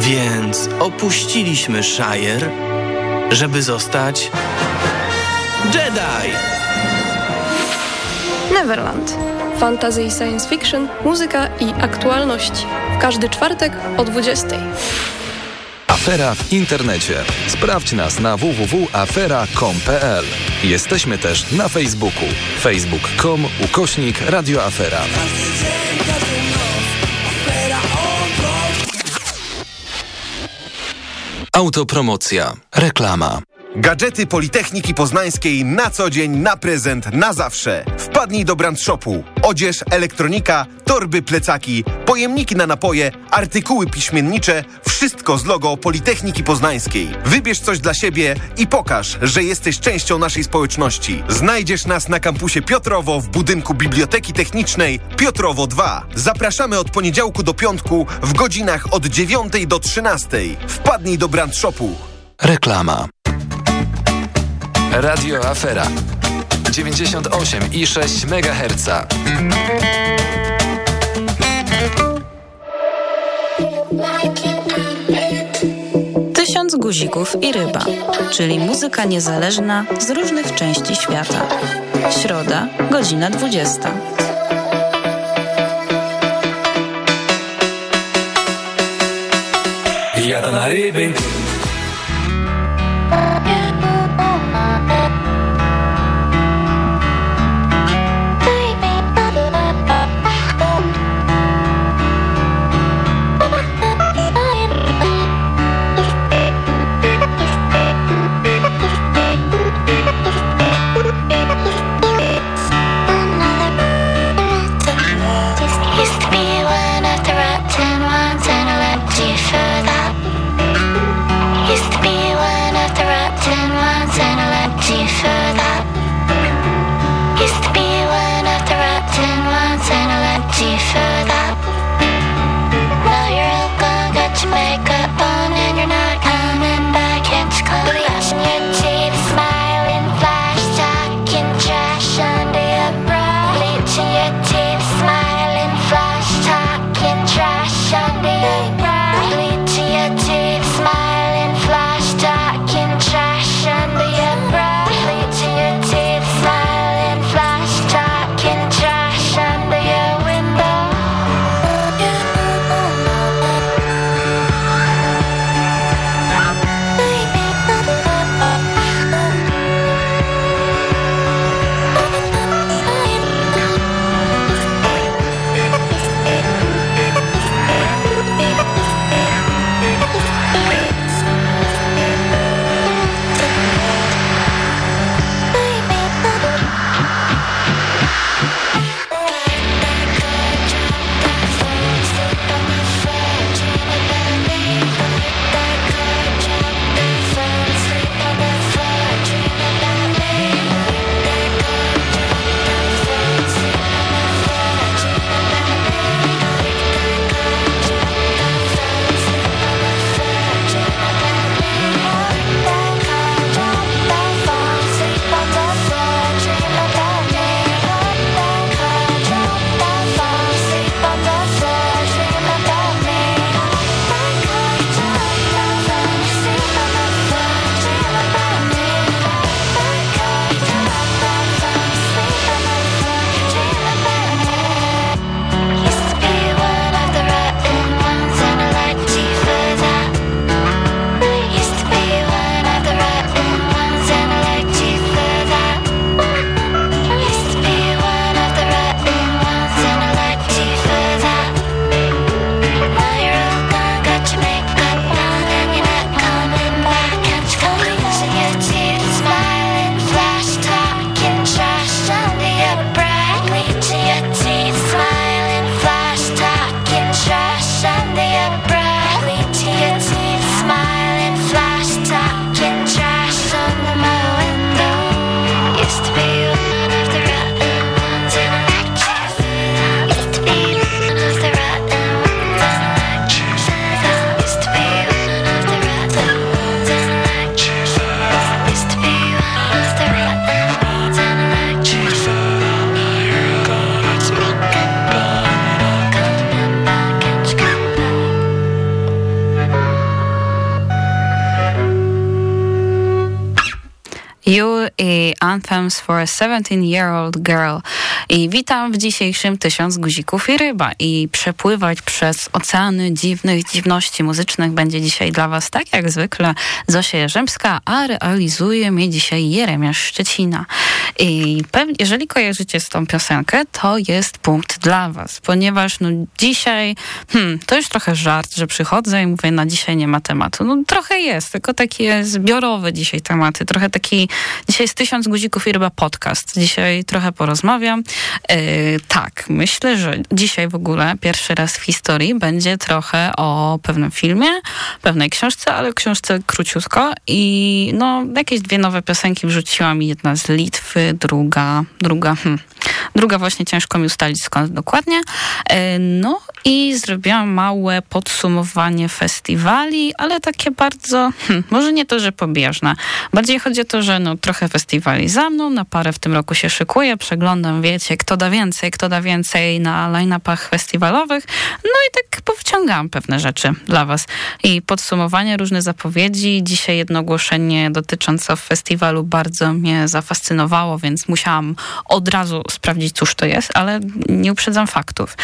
Więc opuściliśmy Shire, żeby zostać Jedi. Neverland. Fantasy i science fiction, muzyka i aktualności. W każdy czwartek o 20. Afera w internecie. Sprawdź nas na www.afera.com.pl. Jesteśmy też na Facebooku. facebook.com ukośnik radioafera. Autopromocja. Reklama. Gadżety Politechniki Poznańskiej na co dzień, na prezent, na zawsze. Wpadnij do brand shopu. Odzież, elektronika, torby, plecaki, pojemniki na napoje, artykuły piśmiennicze, wszystko z logo Politechniki Poznańskiej. Wybierz coś dla siebie i pokaż, że jesteś częścią naszej społeczności. Znajdziesz nas na kampusie Piotrowo w budynku Biblioteki Technicznej Piotrowo 2. Zapraszamy od poniedziałku do piątku w godzinach od 9 do 13. Wpadnij do brand shopu. Reklama. Radio Afera 98,6 MHz. Tysiąc guzików i ryba, czyli muzyka niezależna z różnych części świata. Środa, godzina 20. Jadę na ryby. Anthems for a 17-Year-Old Girl. I witam w dzisiejszym Tysiąc Guzików i Ryba. I przepływać przez oceany dziwnych dziwności muzycznych będzie dzisiaj dla Was tak jak zwykle Zosia Jerzemska, a realizuje mnie dzisiaj Jeremiasz Szczecina. I jeżeli kojarzycie z tą piosenkę, to jest punkt dla Was, ponieważ no dzisiaj, hmm, to już trochę żart, że przychodzę i mówię, na dzisiaj nie ma tematu. No trochę jest, tylko takie zbiorowe dzisiaj tematy, trochę taki Dzisiaj jest tysiąc guzików i ryba podcast. Dzisiaj trochę porozmawiam. Yy, tak, myślę, że dzisiaj w ogóle pierwszy raz w historii będzie trochę o pewnym filmie, pewnej książce, ale książce króciutko i no jakieś dwie nowe piosenki wrzuciłam. Jedna z Litwy, druga, druga, hmm, druga właśnie ciężko mi ustalić skąd dokładnie. Yy, no i zrobiłam małe podsumowanie festiwali, ale takie bardzo, hmm, może nie to, że pobieżne. Bardziej chodzi o to, że no trochę festiwali za mną, na parę w tym roku się szykuję, przeglądam, wiecie, kto da więcej, kto da więcej na line-upach festiwalowych, no i tak powciągałam pewne rzeczy dla was. I podsumowanie, różne zapowiedzi. Dzisiaj jedno ogłoszenie dotyczące festiwalu bardzo mnie zafascynowało, więc musiałam od razu sprawdzić, cóż to jest, ale nie uprzedzam faktów.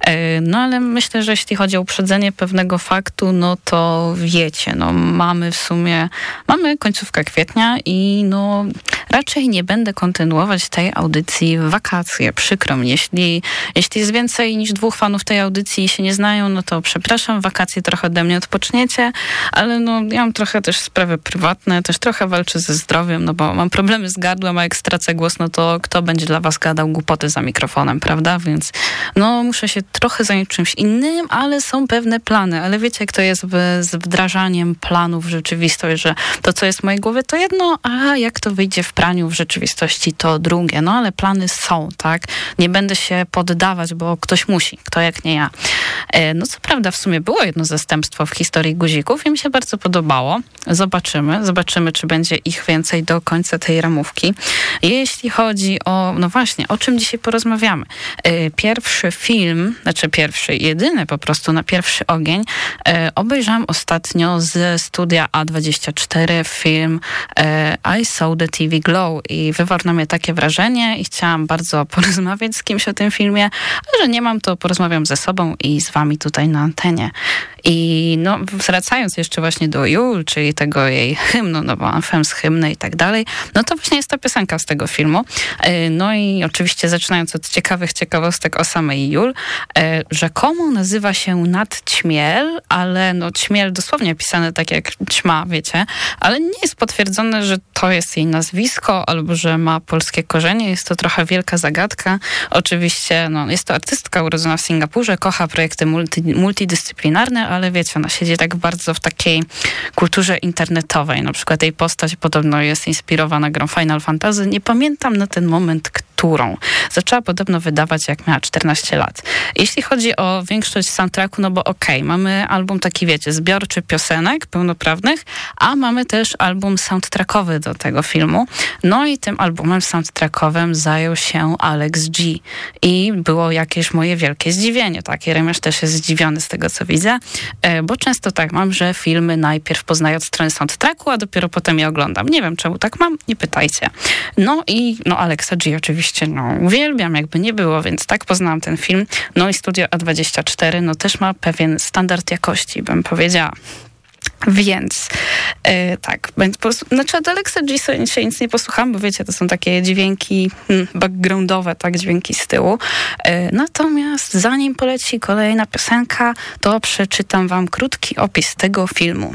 E, no ale myślę, że jeśli chodzi o uprzedzenie pewnego faktu, no to wiecie, no mamy w sumie, mamy końcówkę kwietnia i no raczej nie będę kontynuować tej audycji w wakacje. Przykro mi. Jeśli, jeśli jest więcej niż dwóch fanów tej audycji i się nie znają, no to przepraszam, wakacje trochę ode mnie odpoczniecie, ale no ja mam trochę też sprawy prywatne, też trochę walczę ze zdrowiem, no bo mam problemy z gardłem, a jak stracę głos, no to kto będzie dla was gadał głupoty za mikrofonem, prawda? Więc no muszę się trochę zająć czymś innym, ale są pewne plany, ale wiecie jak to jest z wdrażaniem planów w rzeczywistość, że to co jest w mojej głowie to jedno, a jak to wyjdzie w praniu w rzeczywistości, to drugie. No ale plany są, tak? Nie będę się poddawać, bo ktoś musi, kto jak nie ja. E, no co prawda w sumie było jedno zastępstwo w historii guzików i mi się bardzo podobało. Zobaczymy, zobaczymy, czy będzie ich więcej do końca tej ramówki. Jeśli chodzi o, no właśnie, o czym dzisiaj porozmawiamy. E, pierwszy film, znaczy pierwszy, jedyny po prostu na pierwszy ogień, e, obejrzałam ostatnio z studia A24 film I Saw the TV Glow i wywarł na mnie takie wrażenie i chciałam bardzo porozmawiać z kimś o tym filmie, a że nie mam, to porozmawiam ze sobą i z wami tutaj na antenie. I no, wracając jeszcze właśnie do Jul, czyli tego jej hymnu, no bo z hymny i tak dalej, no to właśnie jest ta piosenka z tego filmu. E, no i oczywiście zaczynając od ciekawych ciekawostek o samej Jul, e, rzekomo nazywa się Nadćmiel, ale no ćmiel dosłownie pisane tak jak ćma, wiecie, ale nie jest potwierdzone, że to jest jej nazwisko albo że ma polskie korzenie. Jest to trochę wielka zagadka. Oczywiście no, jest to artystka urodzona w Singapurze, kocha projekty multi, multidyscyplinarne, ale wiecie, ona siedzi tak bardzo w takiej kulturze internetowej. Na przykład jej postać podobno jest inspirowana grą Final Fantasy. Nie pamiętam na ten moment, Zaczęła podobno wydawać, jak miała 14 lat. Jeśli chodzi o większość soundtracku, no bo okej, okay, mamy album taki, wiecie, zbiorczy piosenek pełnoprawnych, a mamy też album soundtrackowy do tego filmu. No i tym albumem soundtrackowym zajął się Alex G. I było jakieś moje wielkie zdziwienie. Tak, Jeremiasz też jest zdziwiony z tego, co widzę, e, bo często tak mam, że filmy najpierw poznaję od strony soundtracku, a dopiero potem je oglądam. Nie wiem, czemu tak mam, nie pytajcie. No i no Alexa G oczywiście no, uwielbiam, jakby nie było, więc tak poznałam ten film. No i Studio A24 no też ma pewien standard jakości, bym powiedziała. Więc yy, tak, po prostu, znaczy od Alexa G się nic nie posłucham, bo wiecie, to są takie dźwięki hmm, backgroundowe, tak, dźwięki z tyłu. Yy, natomiast zanim poleci kolejna piosenka, to przeczytam wam krótki opis tego filmu.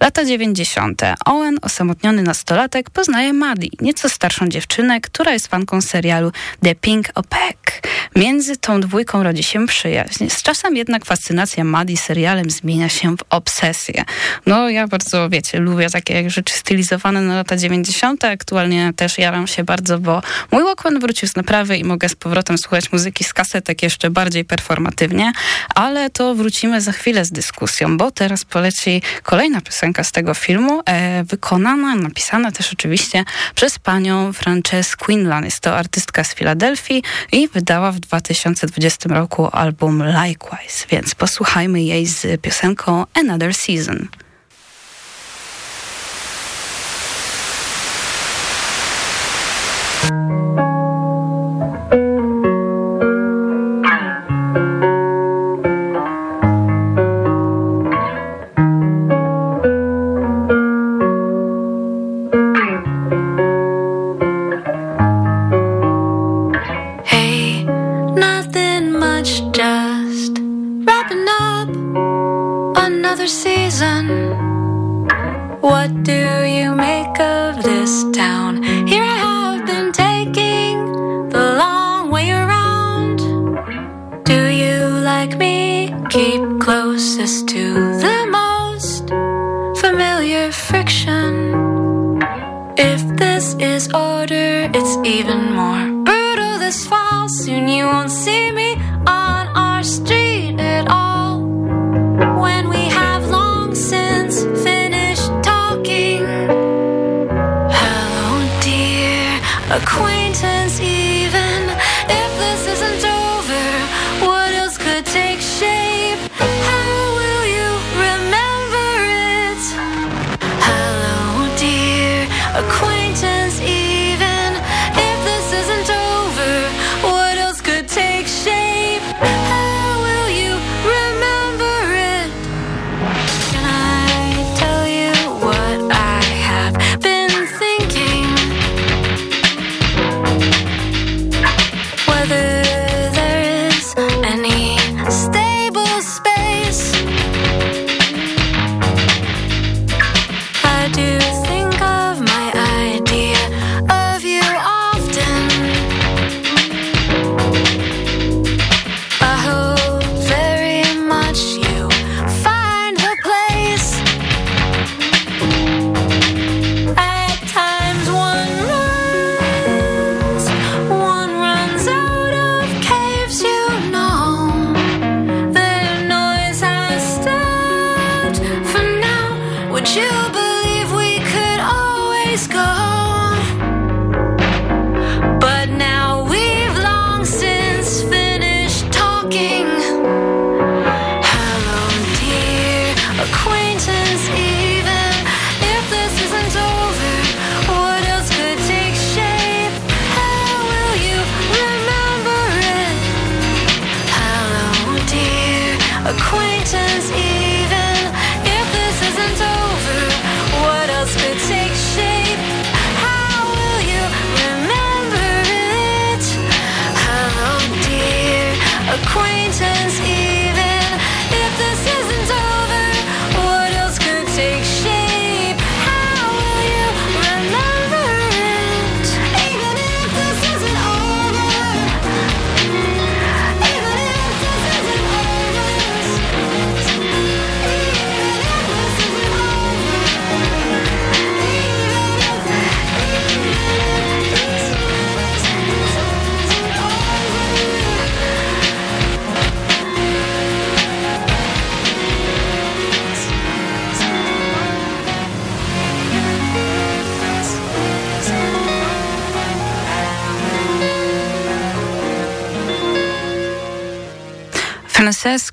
Lata 90. Owen, osamotniony nastolatek, poznaje Maddie, nieco starszą dziewczynę, która jest fanką serialu The Pink Opek. Między tą dwójką rodzi się przyjaźń. Z czasem jednak fascynacja Maddie serialem zmienia się w obsesję. No ja bardzo, wiecie, lubię takie rzeczy stylizowane na lata 90. Aktualnie też jaram się bardzo, bo mój Walkman wrócił z naprawy i mogę z powrotem słuchać muzyki z kasetek jeszcze bardziej performatywnie, ale to wrócimy za chwilę z dyskusją, bo teraz poleci kolejna piosenka z tego filmu, e, wykonana, napisana też oczywiście przez panią Frances Quinlan. Jest to artystka z Filadelfii i wydała w 2020 roku album Likewise, więc posłuchajmy jej z piosenką Another Season.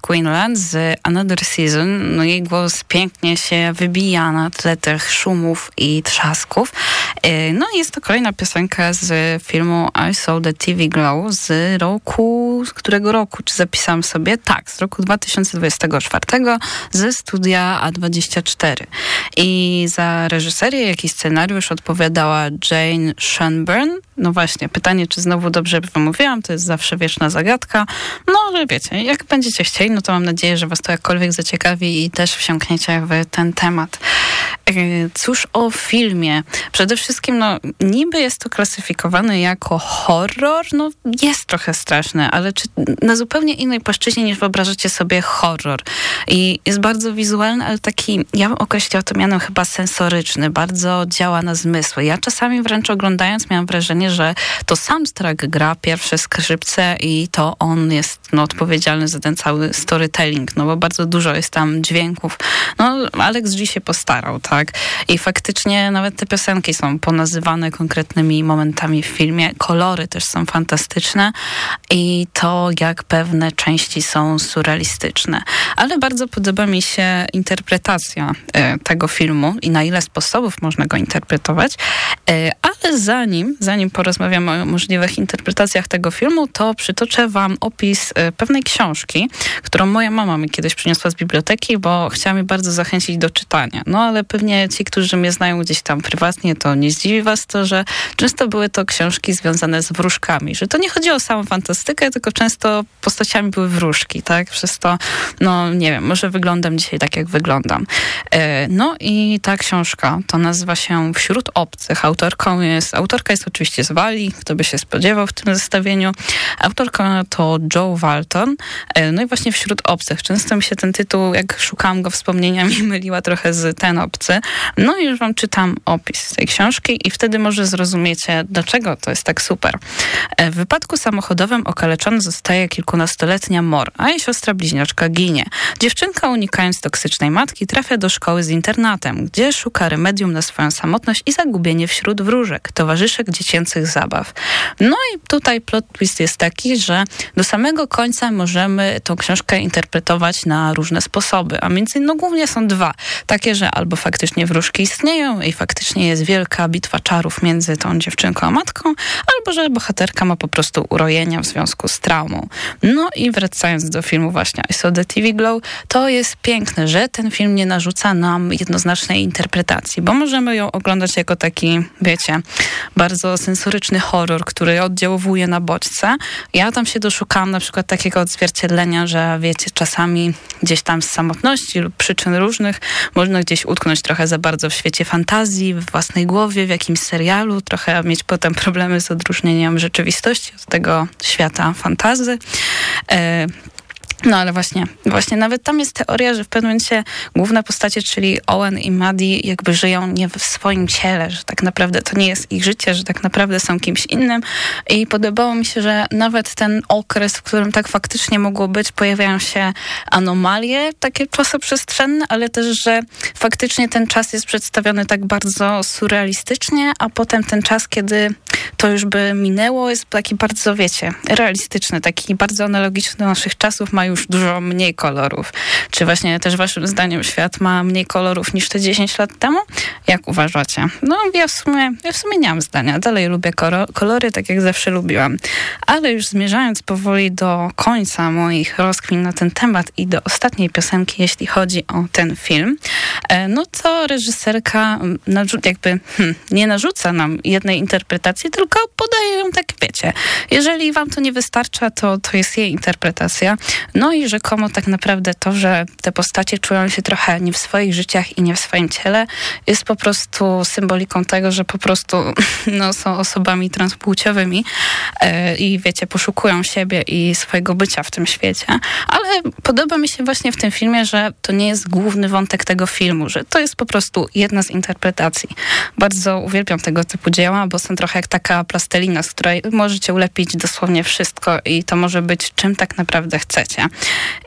Quinlan z Another Season. No jej głos pięknie się wybija na tle tych szumów i trzasków. E, No jest to kolejna piosenka z filmu I Saw the TV Glow z roku, z którego roku? Czy zapisałam sobie? Tak, z roku 2024 ze studia A24. I za reżyserię, jak i scenariusz odpowiadała Jane Shanburn. No właśnie, pytanie, czy znowu dobrze wymówiłam, to jest zawsze wieczna zagadka. No ale wiecie, jak będziecie chcieli, no to mam nadzieję, że was to jakkolwiek zaciekawi i też wsiąkniecie w ten temat. E, Cóż o filmie? Przede wszystkim, no niby jest to klasyfikowane jako horror, no jest trochę straszne, ale czy na zupełnie innej płaszczyźnie niż wyobrażacie sobie horror. I jest bardzo wizualny, ale taki, ja bym określiła to mianem chyba sensoryczny, bardzo działa na zmysły. Ja czasami wręcz oglądając miałam wrażenie, że to sam Strak gra pierwsze skrzypce i to on jest no, odpowiedzialny za ten cały storytelling, no bo bardzo dużo jest tam dźwięków. No, Alex G się postarał, tak? I faktycznie nawet te piosenki są ponazywane konkretnymi momentami w filmie. Kolory też są fantastyczne i to, jak pewne części są surrealistyczne. Ale bardzo podoba mi się interpretacja e, tego filmu i na ile sposobów można go interpretować. E, ale zanim, zanim porozmawiamy o możliwych interpretacjach tego filmu, to przytoczę wam opis e, pewnej książki, którą moja mama mi kiedyś przyniosła z biblioteki, bo chciała mnie bardzo zachęcić do czytania. No ale pewnie pewnie ci, którzy mnie znają gdzieś tam prywatnie, to nie zdziwi was to, że często były to książki związane z wróżkami, że to nie chodziło o samą fantastykę, tylko często postaciami były wróżki, tak? Przez to, no nie wiem, może wyglądam dzisiaj tak, jak wyglądam. E, no i ta książka, to nazywa się Wśród obcych. Autorką jest, autorka jest oczywiście z Walii, kto by się spodziewał w tym zestawieniu. Autorka to Joe Walton. E, no i właśnie Wśród obcych. Często mi się ten tytuł, jak szukałam go wspomnieniami, myliła trochę z Ten obcy. No i już wam czytam opis tej książki i wtedy może zrozumiecie, dlaczego to jest tak super. E, w wypadku samochodowym okaleczona zostaje kilkunastoletnia Mor, a jej siostra bliźniaczka ginie. Dziewczynka unikając toksycznej matki trafia do szkoły z internatem, gdzie szuka remedium na swoją samotność i zagubienie wśród wróżek, towarzyszek dziecięcych zabaw. No i tutaj plot twist jest taki, że do samego końca możemy tą książkę interpretować na różne sposoby, a między no głównie są dwa. Takie, że albo faktycznie wróżki istnieją i faktycznie jest wielka bitwa czarów między tą dziewczynką a matką, albo że bohaterka ma po prostu urojenia w związku z traumą. No i wracając do filmu właśnie I Saw the TV Glow, to jest piękne, że ten film nie narzuca nam jednoznacznej interpretacji, bo możemy ją oglądać jako taki, wiecie, bardzo sensoryczny horror, który oddziałuje na bodźce. Ja tam się doszukałam na przykład takiego odzwierciedlenia, że wiecie, czasami gdzieś tam z samotności lub przyczyn różnych można gdzieś utknąć trochę za bardzo w świecie fantazji, w własnej głowie, w jakimś serialu, trochę mieć potem problemy z odróżnieniem rzeczywistości od tego świata fantazy. No ale właśnie, właśnie. Nawet tam jest teoria, że w pewnym momencie główne postacie, czyli Owen i Maddie jakby żyją nie w swoim ciele, że tak naprawdę to nie jest ich życie, że tak naprawdę są kimś innym. I podobało mi się, że nawet ten okres, w którym tak faktycznie mogło być, pojawiają się anomalie takie czasoprzestrzenne, ale też, że faktycznie ten czas jest przedstawiony tak bardzo surrealistycznie, a potem ten czas, kiedy to już by minęło, jest taki bardzo, wiecie, realistyczny, taki bardzo analogiczny do naszych czasów, ma już dużo mniej kolorów. Czy właśnie też waszym zdaniem świat ma mniej kolorów niż te 10 lat temu? Jak uważacie? No ja w sumie, ja w sumie nie mam zdania. Dalej lubię kolory, tak jak zawsze lubiłam. Ale już zmierzając powoli do końca moich rozkmin na ten temat i do ostatniej piosenki, jeśli chodzi o ten film, e, no to reżyserka jakby hmm, nie narzuca nam jednej interpretacji, tylko podaje ją tak, wiecie. Jeżeli wam to nie wystarcza, to, to jest jej interpretacja. No i rzekomo tak naprawdę to, że te postacie czują się trochę nie w swoich życiach i nie w swoim ciele, jest po prostu symboliką tego, że po prostu no, są osobami transpłciowymi yy, i wiecie, poszukują siebie i swojego bycia w tym świecie. Ale podoba mi się właśnie w tym filmie, że to nie jest główny wątek tego filmu, że to jest po prostu jedna z interpretacji. Bardzo uwielbiam tego typu dzieła, bo są trochę jak taka plastelina, z której możecie ulepić dosłownie wszystko i to może być czym tak naprawdę chcecie.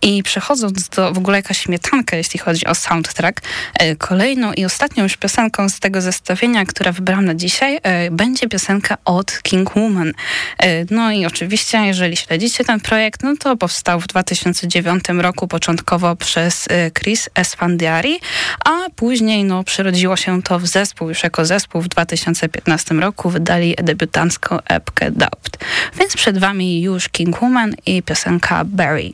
I przechodząc do w ogóle jakaś śmietanka, jeśli chodzi o soundtrack, e, kolejną i ostatnią już piosenką z tego zestawienia, która wybrałam na dzisiaj, e, będzie piosenka od King Woman. E, no i oczywiście, jeżeli śledzicie ten projekt, no to powstał w 2009 roku początkowo przez Chris Esfandiari, a później no, przerodziło się to w zespół, już jako zespół w 2015 roku wydali debiutancką epkę Doubt. Więc przed wami już King Woman i piosenka Barry.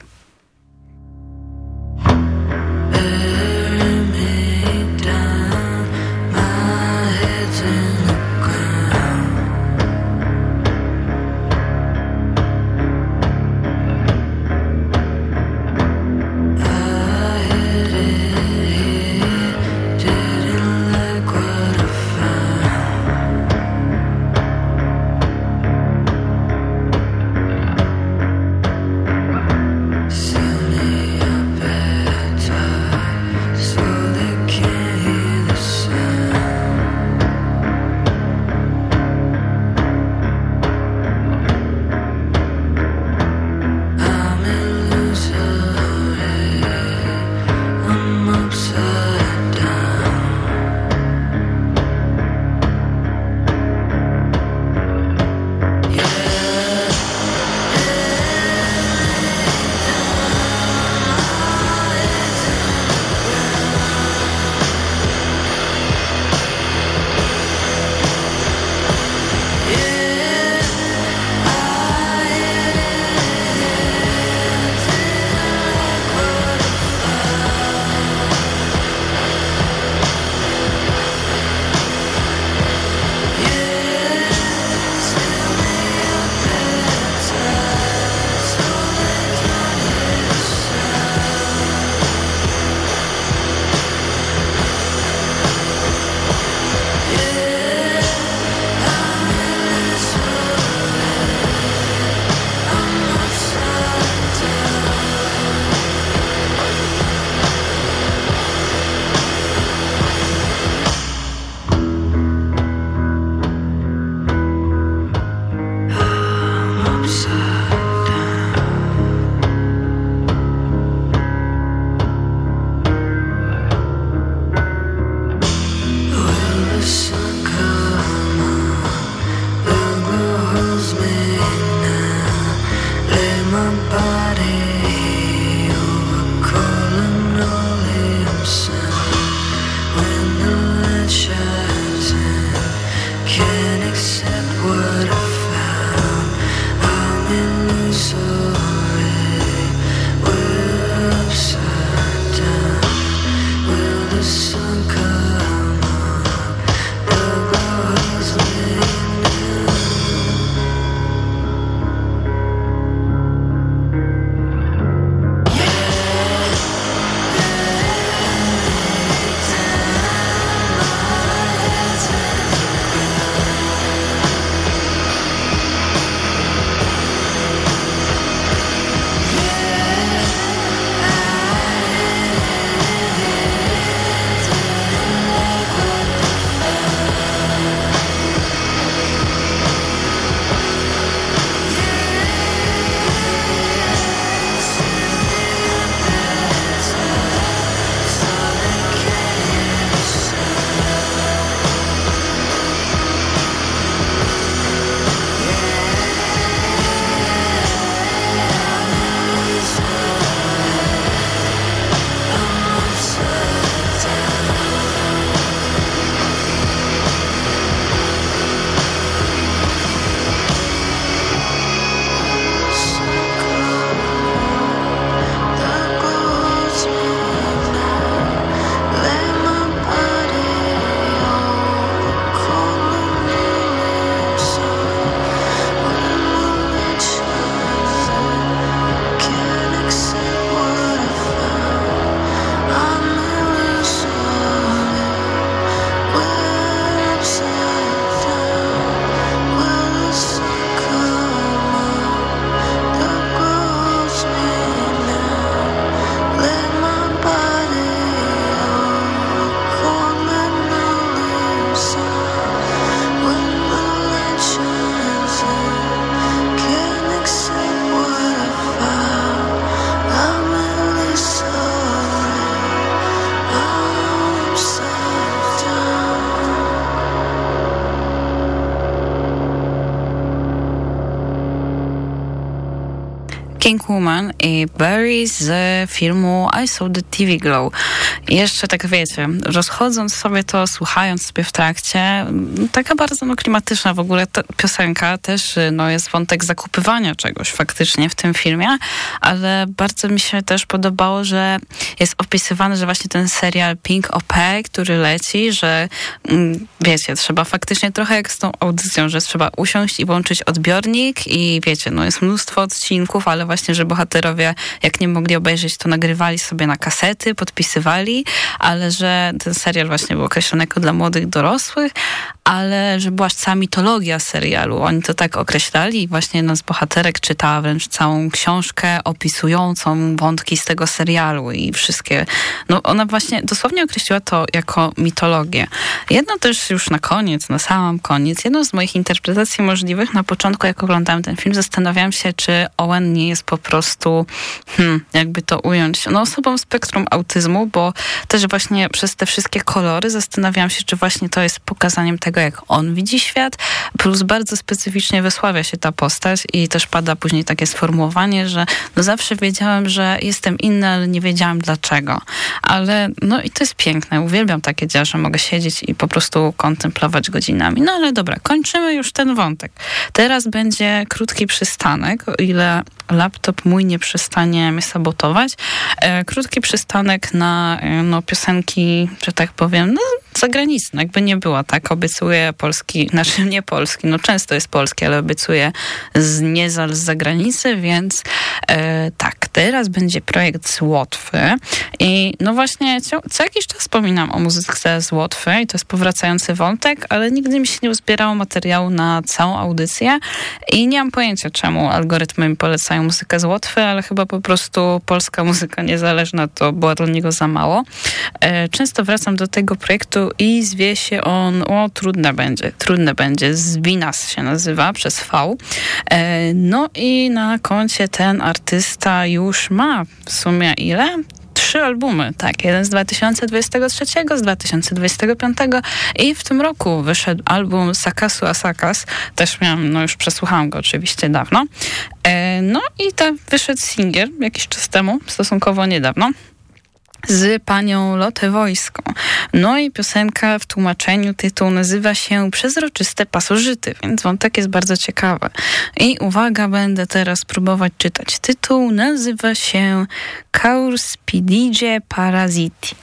King Woman i Barry z filmu I Saw the TV Glow. Jeszcze tak wiecie, rozchodząc sobie to, słuchając sobie w trakcie, taka bardzo no, klimatyczna w ogóle piosenka, też no, jest wątek zakupywania czegoś faktycznie w tym filmie, ale bardzo mi się też podobało, że jest opisywany, że właśnie ten serial Pink OP, który leci, że mm, wiecie, trzeba faktycznie trochę jak z tą audycją, że trzeba usiąść i włączyć odbiornik i wiecie, no jest mnóstwo odcinków, ale właśnie, że bohaterowie jak nie mogli obejrzeć, to nagrywali sobie na kasety, podpisywali, ale że ten serial właśnie był określony jako dla młodych dorosłych, ale że była cała mitologia serialu. Oni to tak określali i właśnie jedna z bohaterek czytała wręcz całą książkę opisującą wątki z tego serialu i wszystkie. No ona właśnie dosłownie określiła to jako mitologię. Jedno też już na koniec, na sam koniec, jedną z moich interpretacji możliwych na początku, jak oglądałem ten film, zastanawiałam się, czy Owen nie jest po prostu, hmm, jakby to ująć, no osobą spektrum autyzmu, bo też właśnie przez te wszystkie kolory zastanawiałam się, czy właśnie to jest pokazaniem tego, jak on widzi świat, plus bardzo specyficznie wysławia się ta postać i też pada później takie sformułowanie, że no zawsze wiedziałem, że jestem inny, ale nie wiedziałam dlaczego. Ale no i to jest piękne. Uwielbiam takie dzieła, że mogę siedzieć i po prostu kontemplować godzinami. No ale dobra, kończymy już ten wątek. Teraz będzie krótki przystanek, o ile laptop mój nie przestanie mnie sabotować. E, krótki przystanek na e, no, piosenki, że tak powiem, no, zagraniczne. Jakby nie była tak. Obiecuję polski, znaczy nie polski, no często jest polski, ale obiecuję z nie z zagranicy, więc e, tak, teraz będzie projekt z Łotwy i no właśnie co, co jakiś czas wspominam o muzyce z Łotwy i to jest powracający wątek, ale nigdy mi się nie uzbierało materiału na całą audycję i nie mam pojęcia, czemu algorytmy mi polecają muzykę z Łotwy, ale chyba po prostu polska muzyka niezależna to była dla niego za mało. E, często wracam do tego projektu i zwie się on, o trudne będzie, trudne będzie, Zwinas się nazywa przez V. E, no i na koncie ten artysta już ma w sumie ile? trzy albumy, tak, jeden z 2023, z 2025 i w tym roku wyszedł album Sakasu Asakas, też miałam, no już przesłuchałam go oczywiście dawno, e, no i tam wyszedł singiel jakiś czas temu, stosunkowo niedawno, z panią Lotę Wojską. No i piosenka w tłumaczeniu tytuł nazywa się Przezroczyste pasożyty, więc wątek jest bardzo ciekawy. I uwaga, będę teraz próbować czytać. Tytuł nazywa się Caurspidigie Parasiti.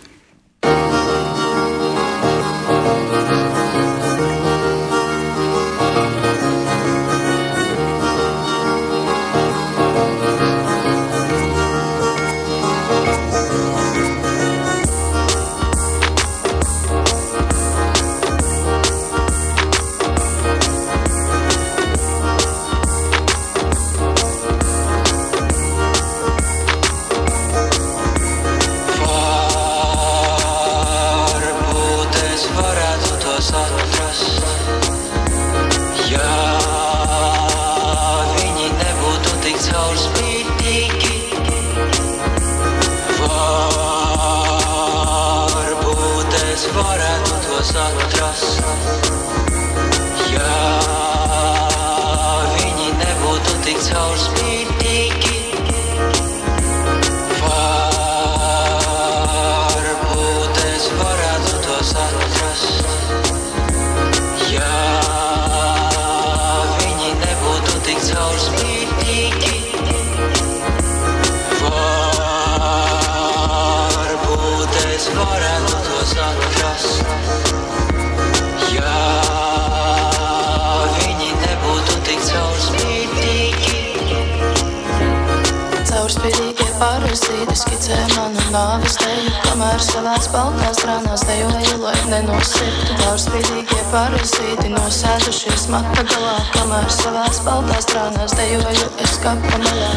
Parazīti skicē manu nāves teju, kamēr savās baltās rānās dejoju, lai nenosirtu caurspīdīgie parazīti, nosēdušies mata galā, kamēr savās baltās rānās dejoju, es kā pamalā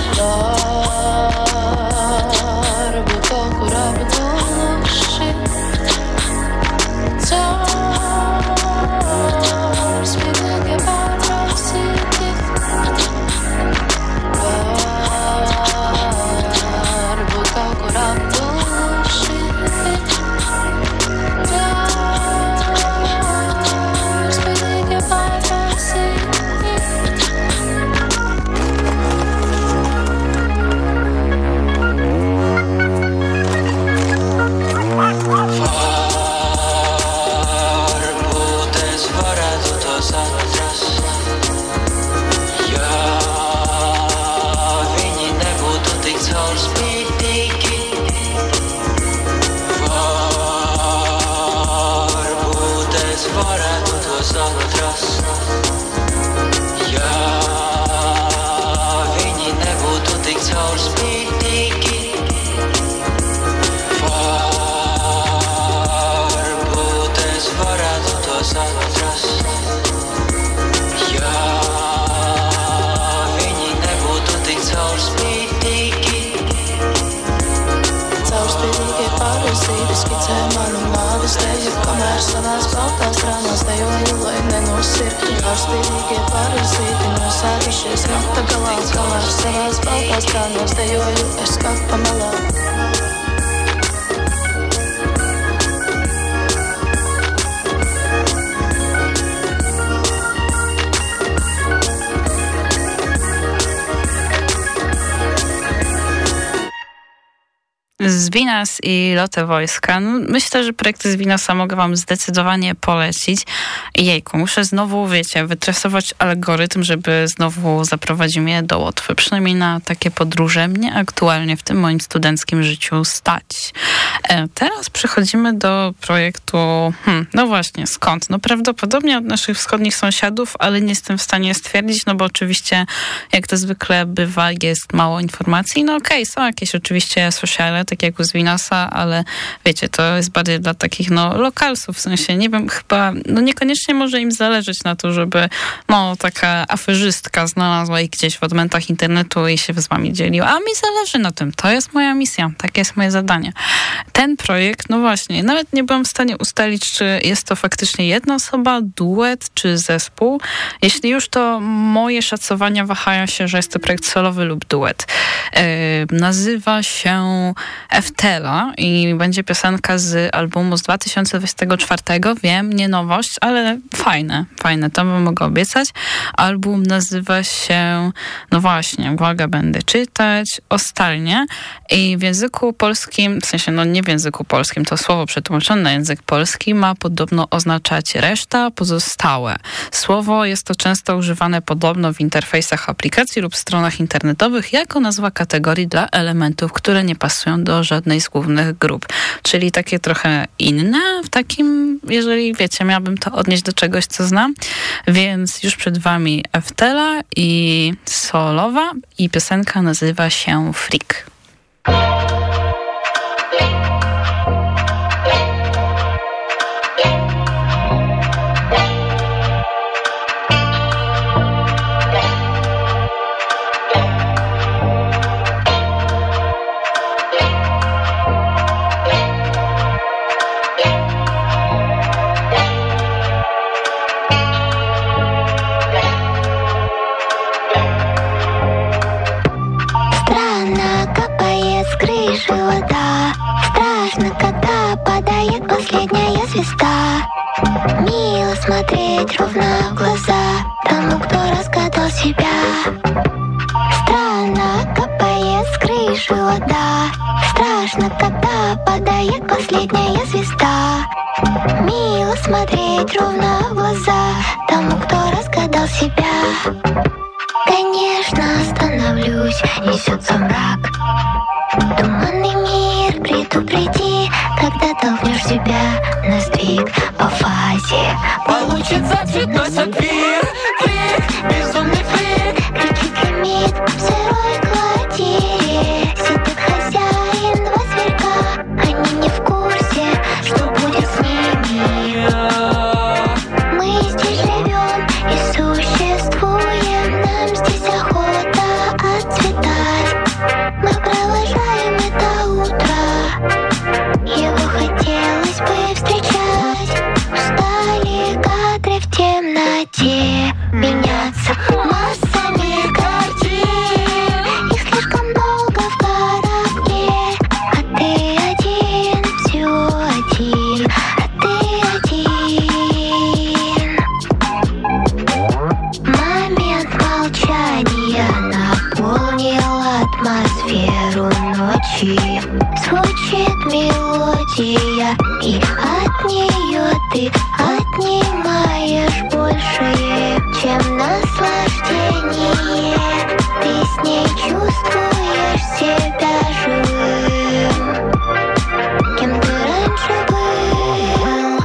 darbu, kaut kur apduluši. Caurspīdīgie nenosirktu. Pārspīdīgie parazīti nosēdušies nakta galā, kamēr savās baltās rānās dejoju, es kā pamalā. Zwinas i Lotte Wojska. No, myślę, że projekty Zwinasa mogę wam zdecydowanie polecić. Jejku, muszę znowu, wiecie, wytresować algorytm, żeby znowu zaprowadził mnie do Łotwy. Przynajmniej na takie podróże mnie aktualnie w tym moim studenckim życiu stać. E, teraz przechodzimy do projektu, hmm, no właśnie, skąd? No prawdopodobnie od naszych wschodnich sąsiadów, ale nie jestem w stanie stwierdzić, no bo oczywiście, jak to zwykle bywa, jest mało informacji. No okej, okay, są jakieś oczywiście sociale, tak jak u Zwinasa, ale wiecie, to jest bardziej dla takich no lokalsów, w sensie, nie wiem, chyba, no niekoniecznie może im zależeć na to, żeby no taka aferzystka znalazła ich gdzieś w odmętach internetu i się z wami dzieliła, a mi zależy na tym, to jest moja misja, takie jest moje zadanie. Ten projekt, no właśnie, nawet nie byłam w stanie ustalić, czy jest to faktycznie jedna osoba, duet, czy zespół. Jeśli już, to moje szacowania wahają się, że jest to projekt solowy lub duet. Yy, nazywa się Eftela i będzie piosenka z albumu z 2024. Wiem, nie nowość, ale fajne, fajne, to bym mogła obiecać. Album nazywa się, no właśnie, uwaga, będę czytać, Ostalnie i w języku polskim, w sensie, no nie w języku polskim, to słowo przetłumaczone na język polski ma podobno oznaczać reszta, pozostałe. Słowo jest to często używane podobno w interfejsach aplikacji lub stronach internetowych jako nazwa kategorii dla elementów, które nie pasują do żadnej z głównych grup. Czyli takie trochę inne w takim, jeżeli wiecie, miałabym to odnieść do czegoś, co znam. Więc już przed wami Eftela i Solowa i piosenka nazywa się Freak. Baby. me мелодия И от нее ты отнимаешь больше, чем наслаждение. Ты с ней чувствуешь себя живым. Кем ты раньше был?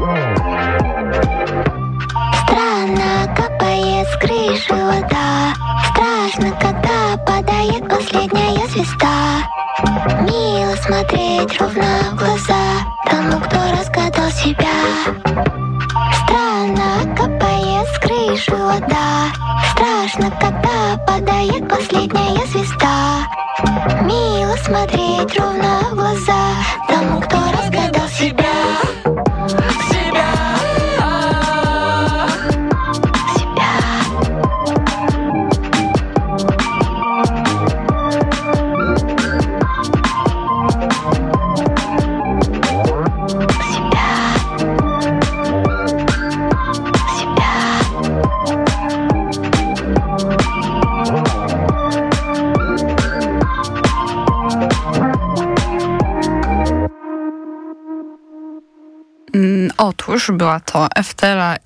Странно капает с крыши вода. Страшно, когда падает последняя звезда. Мило смотреть ровно Nickname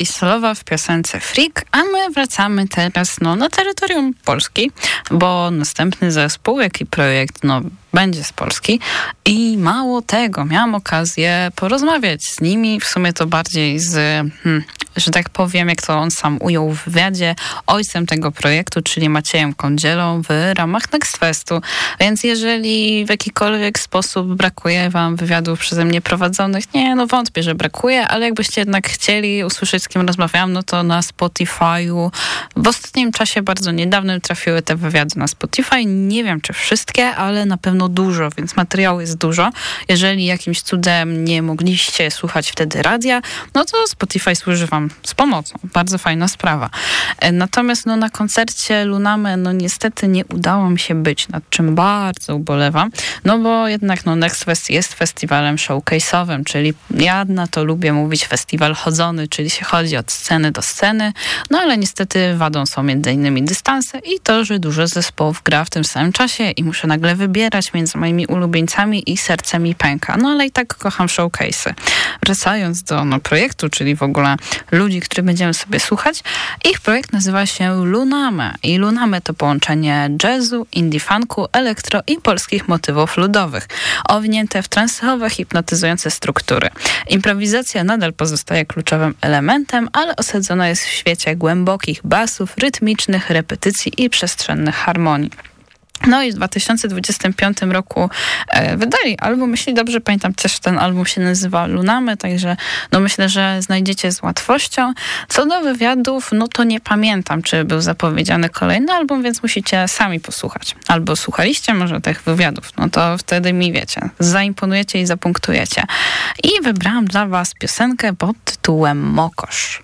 Solowa w piosence Freak, a my wracamy teraz no, na terytorium Polski, bo następny zespół, jaki projekt no, będzie z Polski i mało tego, miałam okazję porozmawiać z nimi, w sumie to bardziej z, hmm, że tak powiem, jak to on sam ujął w wywiadzie, ojcem tego projektu, czyli Maciejem Kądzielą w ramach Next Festu. Więc jeżeli w jakikolwiek sposób brakuje wam wywiadów przeze mnie prowadzonych, nie, no wątpię, że brakuje, ale jakbyście jednak chcieli usłyszeć, z kim rozmawiałam, no to na Spotify'u w ostatnim czasie, bardzo niedawnym trafiły te wywiady na Spotify. Nie wiem, czy wszystkie, ale na pewno dużo, więc materiału jest dużo. Jeżeli jakimś cudem nie mogliście słuchać wtedy radia, no to Spotify służy wam z pomocą. Bardzo fajna sprawa. E, natomiast no, na koncercie Luname, no niestety nie udało mi się być, nad czym bardzo ubolewam, no bo jednak no, Next Fest jest festiwalem showcase'owym, czyli ja na to lubię mówić festiwal chodzony, czyli się chodzi od sceny do sceny, no ale niestety wadą są między innymi dystanse i to, że dużo zespołów gra w tym samym czasie i muszę nagle wybierać między moimi ulubieńcami i serce mi pęka. No ale i tak kocham showcase'y. Wracając do no, projektu, czyli w ogóle ludzi, których będziemy sobie słuchać, ich projekt nazywa się Luname i Luname to połączenie jazzu, indie funku, elektro i polskich motywów ludowych, owinięte w transowe, hipnotyzujące struktury. Improwizacja nadal pozostaje kluczowym elementem, ale osadzona jest w świecie głębokich basów, rytmicznych repetycji i przestrzennych harmonii. No i w 2025 roku e, wydali album, jeśli dobrze pamiętam, też ten album się nazywa Lunamy, także no myślę, że znajdziecie z łatwością. Co do wywiadów, no to nie pamiętam, czy był zapowiedziany kolejny album, więc musicie sami posłuchać. Albo słuchaliście może tych wywiadów, no to wtedy mi wiecie, zaimponujecie i zapunktujecie. I wybrałam dla was piosenkę pod tytułem Mokosz.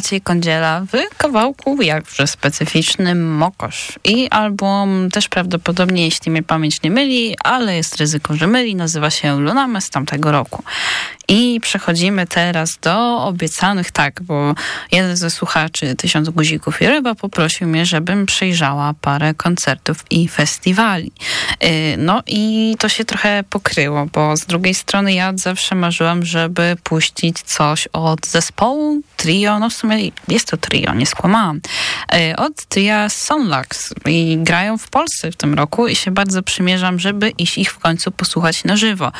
Maciej Kądziela w kawałku jakże specyficznym Mokosz. I album też prawdopodobnie, jeśli mnie pamięć nie myli, ale jest ryzyko, że myli, nazywa się Luname z tamtego roku. I przechodzimy teraz do obiecanych, tak, bo jeden ze słuchaczy Tysiąc Guzików i Ryba poprosił mnie, żebym przejrzała parę koncertów i festiwali. Y, no i to się trochę pokryło, bo z drugiej strony ja zawsze marzyłam, żeby puścić coś od zespołu, trio, no w sumie jest to trio, nie skłamałam, y, od tria Sonlax i grają w Polsce w tym roku i się bardzo przymierzam, żeby iść ich w końcu posłuchać na żywo,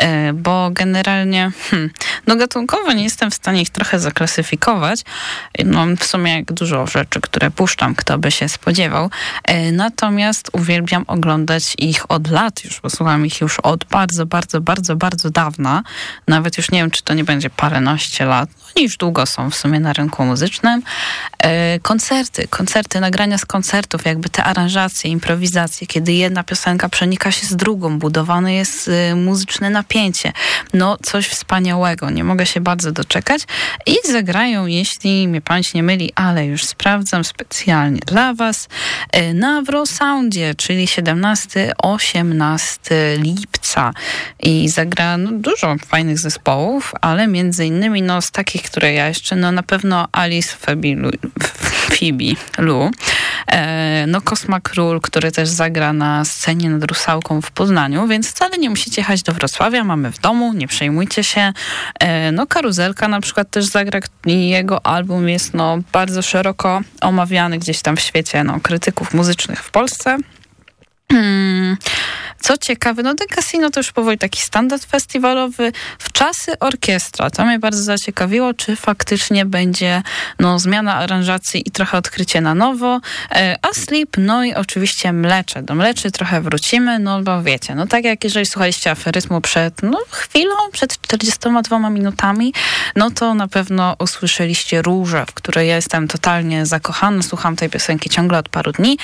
y, bo generalnie Hmm. No gatunkowo nie jestem w stanie ich trochę zaklasyfikować. No w sumie jak dużo rzeczy, które puszczam, kto by się spodziewał. E, natomiast uwielbiam oglądać ich od lat już, bo słucham ich już od bardzo, bardzo, bardzo, bardzo dawna. Nawet już nie wiem, czy to nie będzie paręnaście lat. Oni już długo są w sumie na rynku muzycznym. E, koncerty, koncerty, nagrania z koncertów, jakby te aranżacje, improwizacje, kiedy jedna piosenka przenika się z drugą, budowane jest e, muzyczne napięcie. No coś wspaniałego. Nie mogę się bardzo doczekać. I zagrają, jeśli mnie pamięć nie myli, ale już sprawdzam specjalnie dla was, e, na Wrosoundzie, czyli 17-18 lipca. I zagra no, dużo fajnych zespołów, ale między innymi no, z takich, które ja jeszcze, no na pewno Alice Febilu, Phoebe Lu, e, no Kosma Król, który też zagra na scenie nad Rusałką w Poznaniu, więc wcale nie musicie jechać do Wrocławia, mamy w domu, nie przejmujcie się. E, no Karuzelka na przykład też zagra i jego album jest no bardzo szeroko omawiany gdzieś tam w świecie no, krytyków muzycznych w Polsce. Hmm. Co ciekawe, no The Casino to już powoli taki standard festiwalowy. W czasy orkiestra, to mnie bardzo zaciekawiło, czy faktycznie będzie no, zmiana aranżacji i trochę odkrycie na nowo. E, a Sleep, no i oczywiście Mlecze. Do Mleczy trochę wrócimy, no bo wiecie, no tak jak jeżeli słuchaliście aferyzmu przed no, chwilą, przed 42 minutami, no to na pewno usłyszeliście Róże, w której ja jestem totalnie zakochana. Słucham tej piosenki ciągle od paru dni.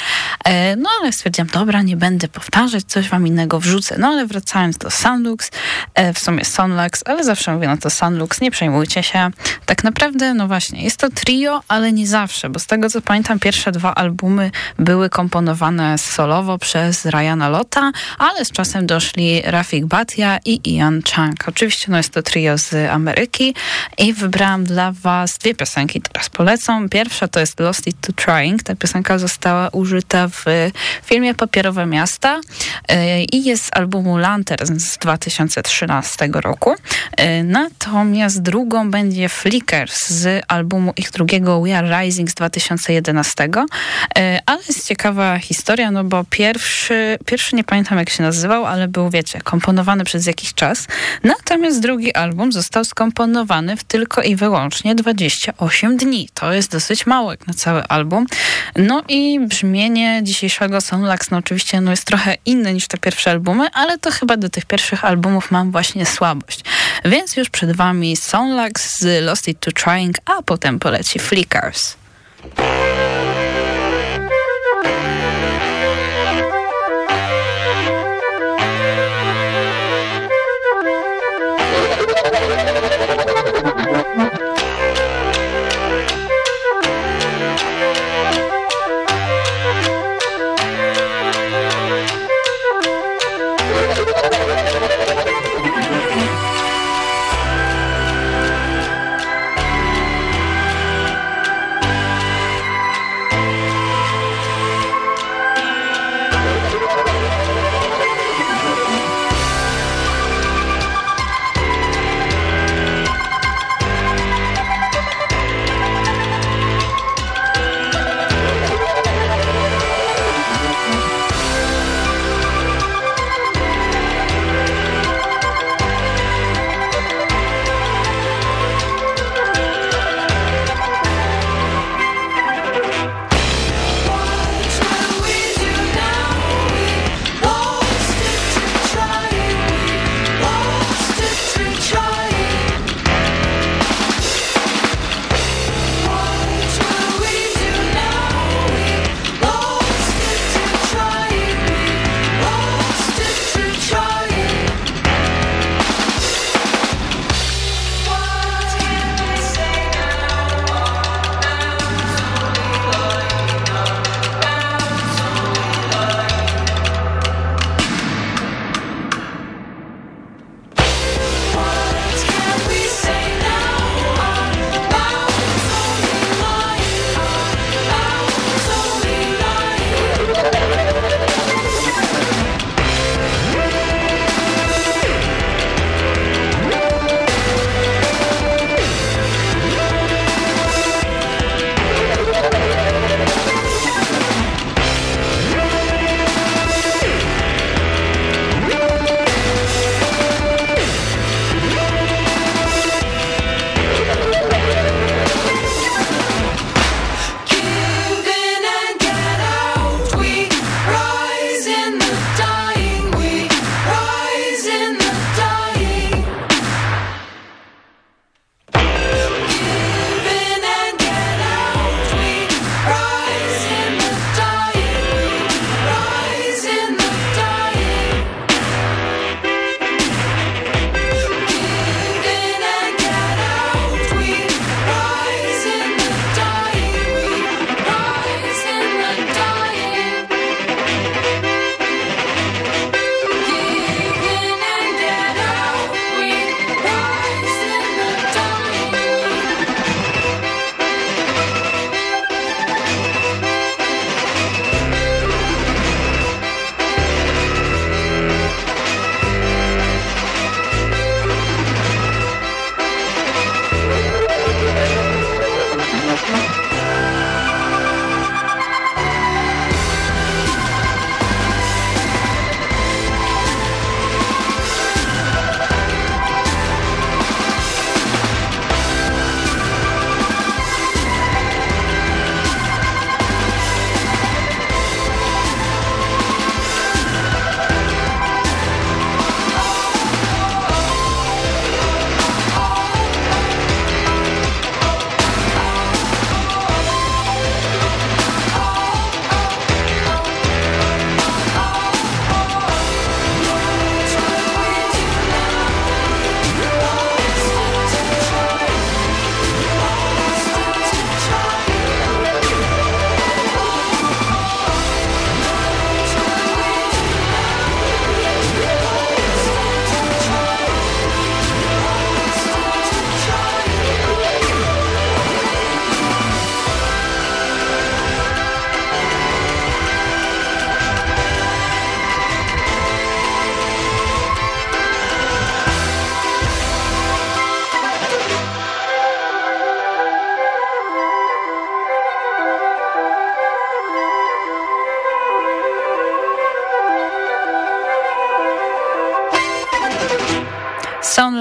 E, no ale stwierdziłam, dobra, nie będę powtarzać, coś wam innego wrzucę. No ale wracając do Sunlux, e, w sumie Sonlux, ale zawsze mówię na to Sunlux, nie przejmujcie się. Tak naprawdę, no właśnie, jest to trio, ale nie zawsze, bo z tego co pamiętam, pierwsze dwa albumy były komponowane solowo przez Ryana Lotta, ale z czasem doszli Rafik Batia i Ian Chang. Oczywiście no jest to trio z Ameryki i wybrałam dla was dwie piosenki, teraz polecą. Pierwsza to jest Lost It to Trying. Ta piosenka została użyta w filmie Papierowe Miasta e, i jest z albumu Lantern z 2013 roku. E, natomiast drugą będzie Flickers z albumu ich drugiego We Are Rising z 2011. E, ale jest ciekawa historia, no bo pierwszy, pierwszy nie pamiętam jak się nazywał, ale był, wiecie, komponowany przez jakiś czas. Natomiast drugi album został skomponowany w tylko i wyłącznie 28 dni. To jest dosyć mało jak na cały album. No i brzmienie dzisiejszego Sonlax, no oczywiście no jest trochę inne niż te pierwsze albumy, ale to chyba do tych pierwszych albumów mam właśnie słabość. Więc już przed wami Sonlax z Lost It to Trying, a potem poleci Flickers.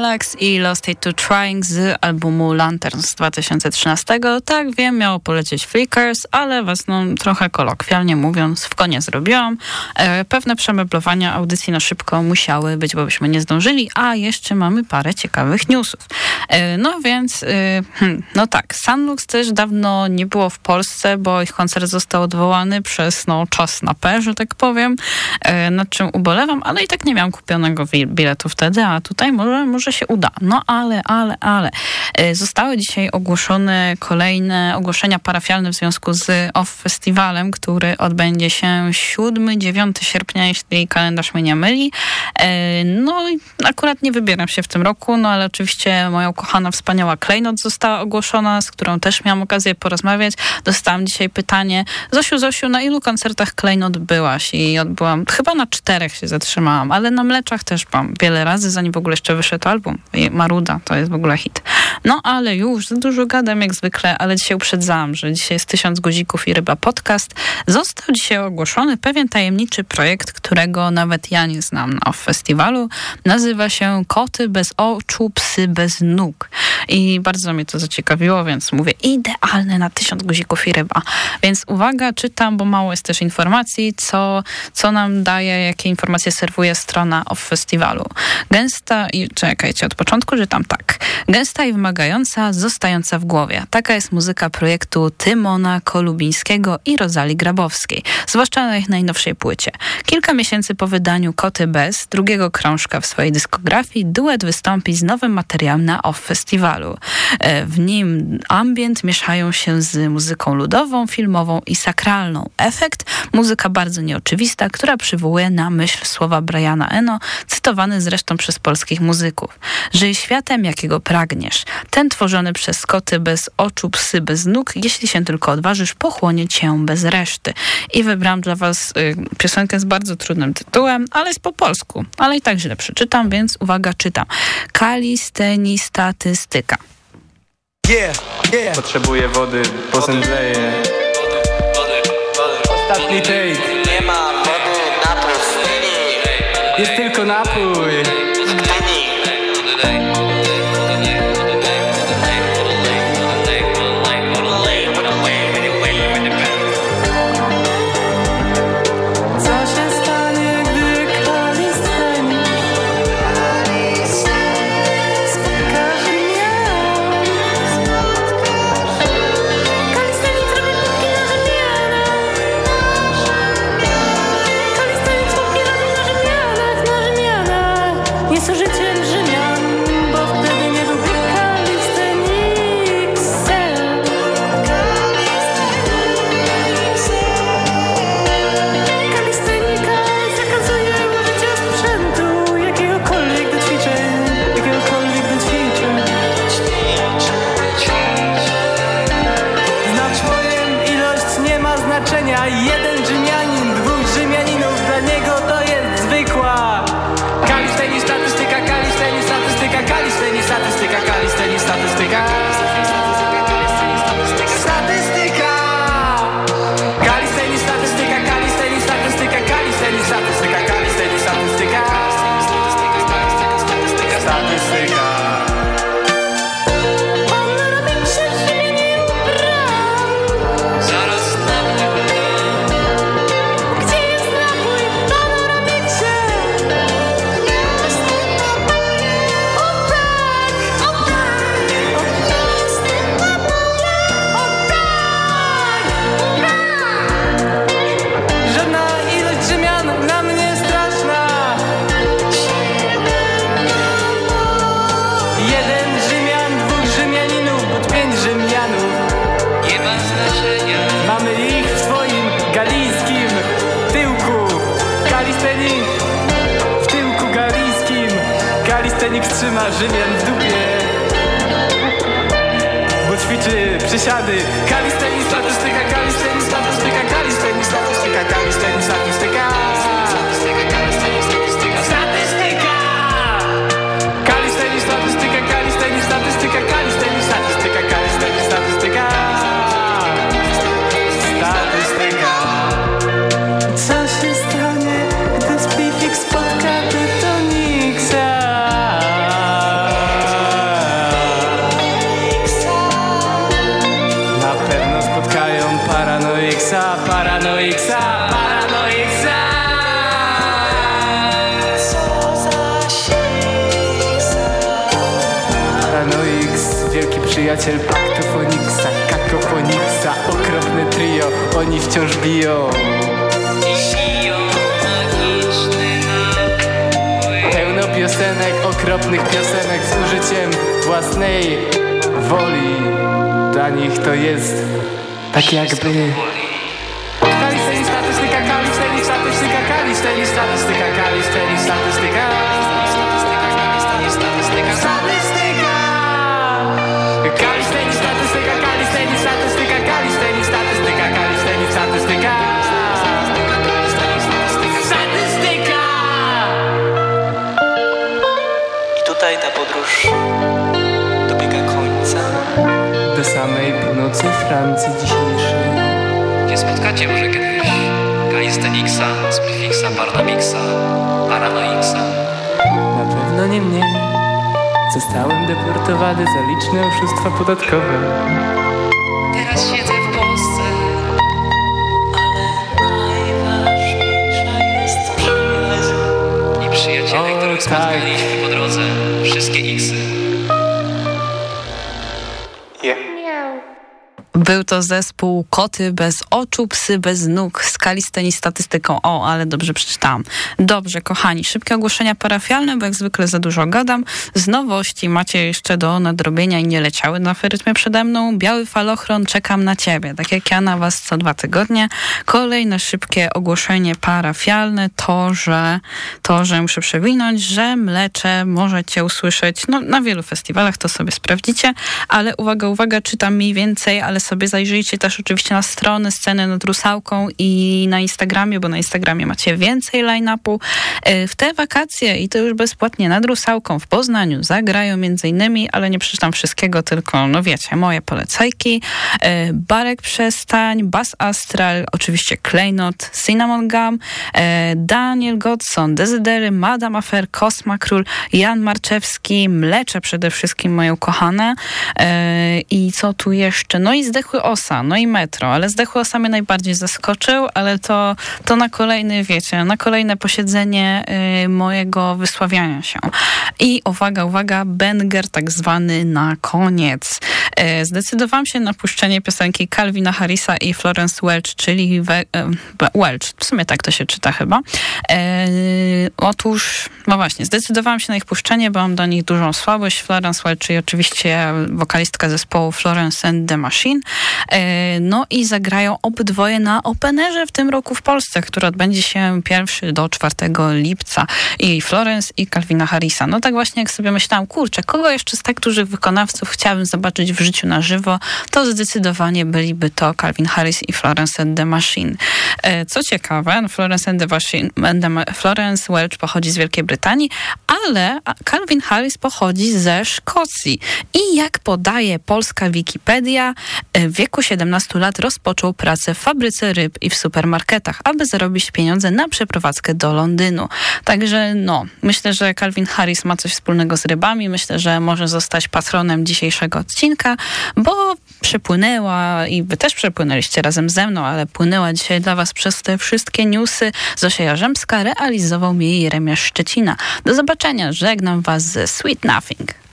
Soundlax i Lost It to Trying z albumu Lanterns z 2013. Tak, wiem, miało polecieć Flickers, ale was no, trochę kolokwialnie mówiąc w konie zrobiłam. E, pewne przemeblowania audycji na szybko musiały być, bo byśmy nie zdążyli, a jeszcze mamy parę ciekawych newsów. E, no więc, e, hmm, no tak, Sunlux też dawno nie było w Polsce, bo ich koncert został odwołany przez no, czas na P, że tak powiem, e, nad czym ubolewam, ale i tak nie miałam kupionego biletu wtedy, a tutaj może, może się uda. No ale, ale, ale. E, zostały dzisiaj ogłoszone kolejne ogłoszenia parafialne w związku z OFF Festiwalem, który odbędzie się 7-9 sierpnia, jeśli kalendarz mnie nie myli. E, no akurat nie wybieram się w tym roku, no ale oczywiście moja ukochana, wspaniała Klejnot została ogłoszona, z którą też miałam okazję porozmawiać. Dostałam dzisiaj pytanie, Zosiu, Zosiu, na ilu koncertach Klejnot byłaś? I odbyłam, chyba na czterech się zatrzymałam, ale na Mleczach też byłam wiele razy, zanim w ogóle jeszcze wyszedł album. Maruda, to jest w ogóle hit. No ale już, za dużo gadam jak zwykle, ale dzisiaj uprzedzałam, że dzisiaj jest Tysiąc Guzików i Ryba podcast. Został dzisiaj ogłoszony pewien tajemniczy projekt, którego nawet ja nie znam na festiwalu. Nazywa się Koty bez oczu, psy bez nóg. I bardzo mnie to zaciekawiło, więc mówię idealne na Tysiąc Guzików i Ryba. Więc uwaga, czytam, bo mało jest też informacji, co, co nam daje, jakie informacje serwuje strona o festiwalu. Gęsta i czekajcie, od początku czytam tak. Gęsta i wymagająca, zostająca w głowie. Taka jest muzyka projektu Tymona Kolubińskiego i Rozali Grabowskiej, zwłaszcza na ich najnowszej płycie. Kilka miesięcy po wydaniu Koty Bez, drugiego krążka w swojej dyskografii, duet wystąpi z nowym materiałem na OFF Festiwalu. E, w nim ambient mieszają się z muzyką ludową, filmową i sakralną. Efekt? Muzyka bardzo nieoczywista, która przywołuje na myśl słowa Briana Eno, cytowany zresztą przez polskich muzyków. Żyj światem, jakiego pragniesz. Ten tworzony przez koty bez oczu, psy bez nóg, jeśli się tylko odważysz, pochłonie cię bez reszty. I wybrałam dla was y, piosenkę z bardzo trudnym tytułem, ale jest po polsku. Ale i tak źle przeczytam, więc uwaga, czytam. Kalistenistatystyka. Yeah, yeah. Potrzebuję wody, pozemdleję. Ostatni take. Nie ma wody na pustyni. Jest tylko napój. Północy Francji dzisiejszej. Gdzie spotkacie może kiedyś Kalistenixa, Spiffixa, Parnomixa, Paranoixa. Na pewno nie mnie. Zostałem deportowany za liczne oszustwa podatkowe. Teraz siedzę w Polsce, ale najważniejsza jest przyjaźń. I przyjaciele, których spotkaliśmy po drodze, wszystkie Xy. Był to zespół Koty bez oczu, psy bez nóg, skalisteni statystyką. O, ale dobrze przeczytałam. Dobrze, kochani, szybkie ogłoszenia parafialne, bo jak zwykle za dużo gadam. Z nowości macie jeszcze do nadrobienia i nie leciały na ferytmie przede mną. Biały falochron, czekam na ciebie. Tak jak ja na was co dwa tygodnie. Kolejne szybkie ogłoszenie parafialne to, że to, że muszę przewinąć, że mlecze możecie usłyszeć no, na wielu festiwalach, to sobie sprawdzicie, ale uwaga, uwaga, czytam mniej więcej, ale sobie zajrzyjcie też oczywiście na stronę Sceny nad Rusałką i na Instagramie, bo na Instagramie macie więcej line-upu. E, W te wakacje i to już bezpłatnie nad Rusałką w Poznaniu zagrają między innymi, ale nie przeczytam wszystkiego, tylko no wiecie, moje polecajki. E, Barek Przestań, Bas Astral, oczywiście Klejnot, Cinnamon Gum, e, Daniel Godson, Dezydery, Madame Afer, Kosma Król, Jan Marczewski, Mlecze przede wszystkim moje ukochane. E, I co tu jeszcze? No i Zdechły Osa, no i Metro, ale Zdechły Osa mnie najbardziej zaskoczył, ale to, to na kolejny, wiecie, na kolejne posiedzenie y, mojego wysławiania się. I uwaga, uwaga, banger tak zwany na koniec. E, zdecydowałam się na puszczenie piosenki Calvina Harrisa i Florence Welch, czyli we, e, Welch, w sumie tak to się czyta chyba. E, otóż, no właśnie, zdecydowałam się na ich puszczenie, bo mam do nich dużą słabość. Florence Welch, czyli oczywiście wokalistka zespołu Florence and the Machine. E, no i zagrają obydwoje na Openerze w tym roku w Polsce, który odbędzie się 1 do 4 lipca. I Florence i Calvina Harrisa. No tak właśnie jak sobie myślałam, kurczę, kogo jeszcze z tak dużych wykonawców chciałabym zobaczyć w życiu na żywo, to zdecydowanie byliby to Calvin Harris i Florence and the Machine. E, Co ciekawe, no Florence and the Machine, Florence Welch pochodzi z Wielkiej Brytanii, ale Calvin Harris pochodzi ze Szkocji. I jak podaje polska Wikipedia, e, w wieku 17 lat rozpoczął pracę w fabryce ryb i w supermarketach, aby zarobić pieniądze na przeprowadzkę do Londynu. Także no, myślę, że Calvin Harris ma coś wspólnego z rybami. Myślę, że może zostać patronem dzisiejszego odcinka, bo przepłynęła i wy też przepłynęliście razem ze mną, ale płynęła dzisiaj dla was przez te wszystkie newsy. Zosia Jarzębska realizował mnie Jeremiasz Szczecina. Do zobaczenia. Żegnam was ze Sweet Nothing.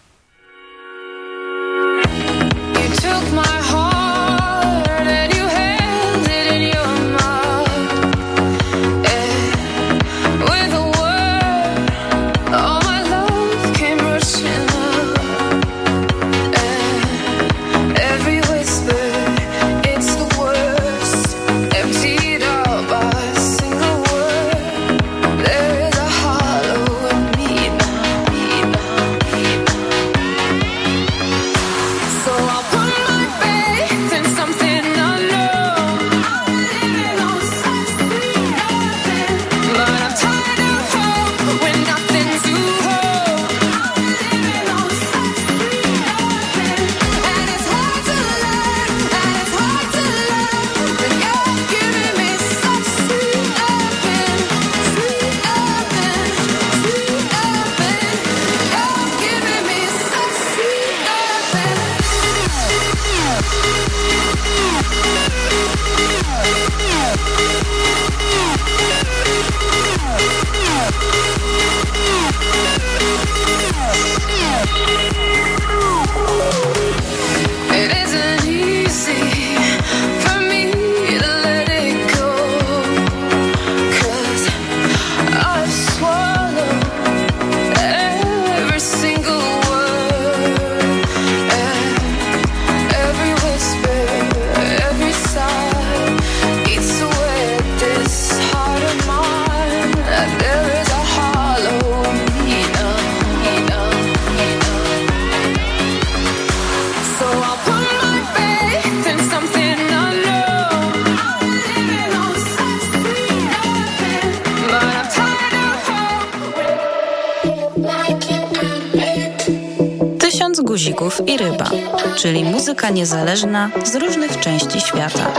czyli muzyka niezależna z różnych części świata.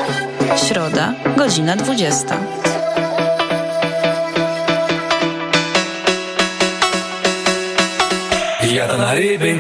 Środa, godzina 20. Jadę na ryby.